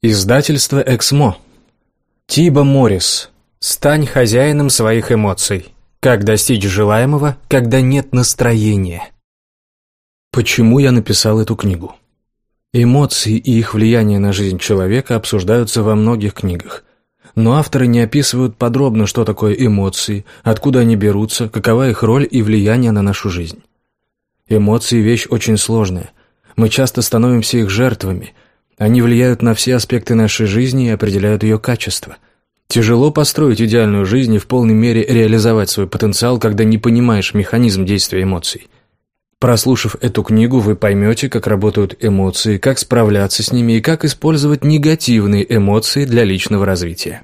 Издательство «Эксмо». Тиба Моррис. «Стань хозяином своих эмоций. Как достичь желаемого, когда нет настроения». Почему я написал эту книгу? Эмоции и их влияние на жизнь человека обсуждаются во многих книгах. Но авторы не описывают подробно, что такое эмоции, откуда они берутся, какова их роль и влияние на нашу жизнь. Эмоции – вещь очень сложная. Мы часто становимся их жертвами – они влияют на все аспекты нашей жизни и определяют ее качество. Тяжело построить идеальную жизнь и в полной мере реализовать свой потенциал, когда не понимаешь механизм действия эмоций. Прослушав эту книгу, вы поймете, как работают эмоции, как справляться с ними и как использовать негативные эмоции для личного развития.